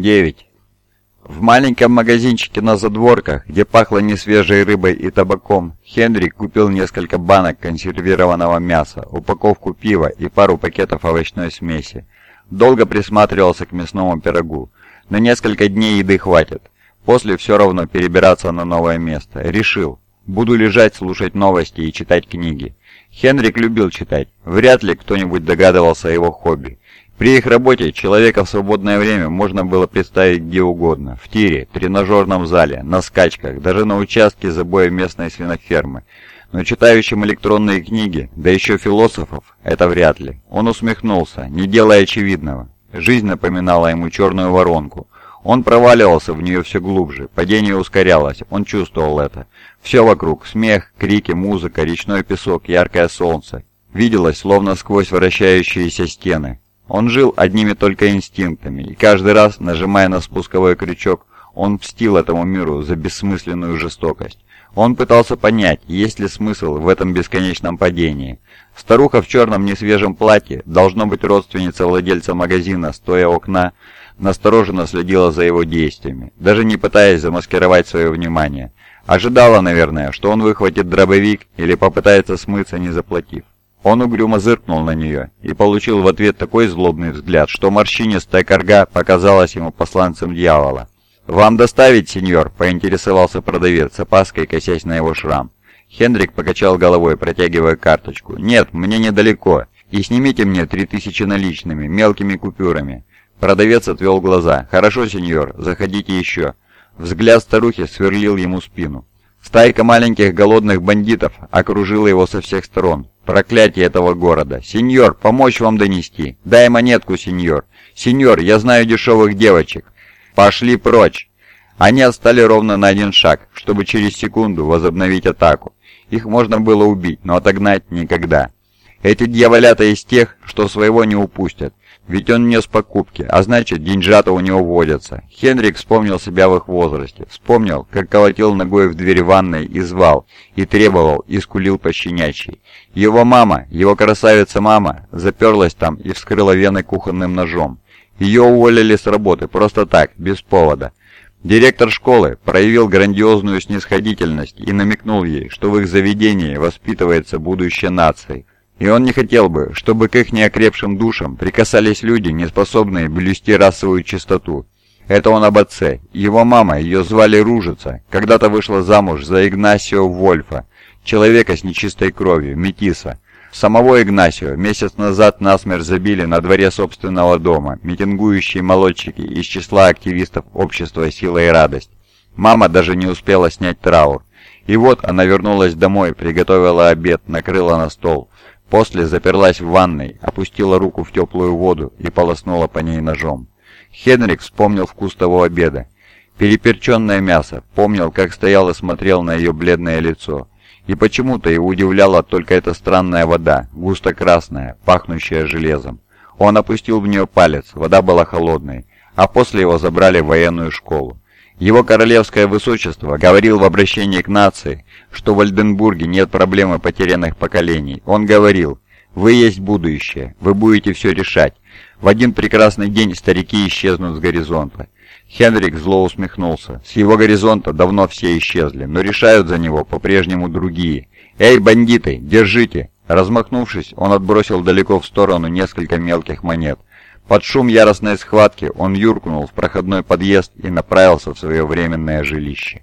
9. В маленьком магазинчике на задворках, где пахло несвежей рыбой и табаком, Хенрик купил несколько банок консервированного мяса, упаковку пива и пару пакетов овощной смеси. Долго присматривался к мясному пирогу. На несколько дней еды хватит. После все равно перебираться на новое место. Решил. Буду лежать, слушать новости и читать книги. Хенрик любил читать. Вряд ли кто-нибудь догадывался о его хобби. При их работе человека в свободное время можно было представить где угодно. В тире, тренажерном зале, на скачках, даже на участке забоя местной свинофермы. Но читающим электронные книги, да еще философов, это вряд ли. Он усмехнулся, не делая очевидного. Жизнь напоминала ему черную воронку. Он проваливался в нее все глубже, падение ускорялось, он чувствовал это. Все вокруг, смех, крики, музыка, речной песок, яркое солнце. Виделось, словно сквозь вращающиеся стены. Он жил одними только инстинктами, и каждый раз, нажимая на спусковой крючок, он мстил этому миру за бессмысленную жестокость. Он пытался понять, есть ли смысл в этом бесконечном падении. Старуха в черном несвежем платье, должно быть родственница владельца магазина, стоя окна, настороженно следила за его действиями, даже не пытаясь замаскировать свое внимание. Ожидала, наверное, что он выхватит дробовик или попытается смыться, не заплатив. Он угрюмо зыркнул на нее и получил в ответ такой злобный взгляд, что морщинистая корга показалась ему посланцем дьявола. «Вам доставить, сеньор?» – поинтересовался продавец, опаской косясь на его шрам. Хендрик покачал головой, протягивая карточку. «Нет, мне недалеко. И снимите мне три тысячи наличными, мелкими купюрами». Продавец отвел глаза. «Хорошо, сеньор, заходите еще». Взгляд старухи сверлил ему спину. Стайка маленьких голодных бандитов окружила его со всех сторон. Проклятие этого города. Сеньор, помочь вам донести. Дай монетку, сеньор. Сеньор, я знаю дешевых девочек. Пошли прочь. Они отстали ровно на один шаг, чтобы через секунду возобновить атаку. Их можно было убить, но отогнать никогда. Эти дьяволята из тех, что своего не упустят. Ведь он нес покупки, а значит, деньжата у него водятся. Хенрик вспомнил себя в их возрасте. Вспомнил, как колотил ногой в дверь ванной и звал, и требовал, и скулил пощенячий. Его мама, его красавица-мама, заперлась там и вскрыла вены кухонным ножом. Ее уволили с работы, просто так, без повода. Директор школы проявил грандиозную снисходительность и намекнул ей, что в их заведении воспитывается будущее нации. И он не хотел бы, чтобы к их неокрепшим душам прикасались люди, не способные блюсти расовую чистоту. Это он об отце. Его мама, ее звали Ружица, когда-то вышла замуж за Игнасио Вольфа, человека с нечистой кровью, метиса. Самого Игнасио месяц назад насмерть забили на дворе собственного дома, митингующие молодчики из числа активистов общества «Сила и радость». Мама даже не успела снять траур. И вот она вернулась домой, приготовила обед, накрыла на стол. После заперлась в ванной, опустила руку в теплую воду и полоснула по ней ножом. Хенрик вспомнил вкус того обеда. Переперченное мясо, помнил, как стоял и смотрел на ее бледное лицо. И почему-то его удивляла только эта странная вода, густо-красная, пахнущая железом. Он опустил в нее палец, вода была холодной, а после его забрали в военную школу. Его королевское высочество говорил в обращении к нации, что в Ольденбурге нет проблемы потерянных поколений. Он говорил, вы есть будущее, вы будете все решать. В один прекрасный день старики исчезнут с горизонта. Хенрик зло усмехнулся. С его горизонта давно все исчезли, но решают за него по-прежнему другие. «Эй, бандиты, держите!» Размахнувшись, он отбросил далеко в сторону несколько мелких монет. Под шум яростной схватки он юркнул в проходной подъезд и направился в свое временное жилище.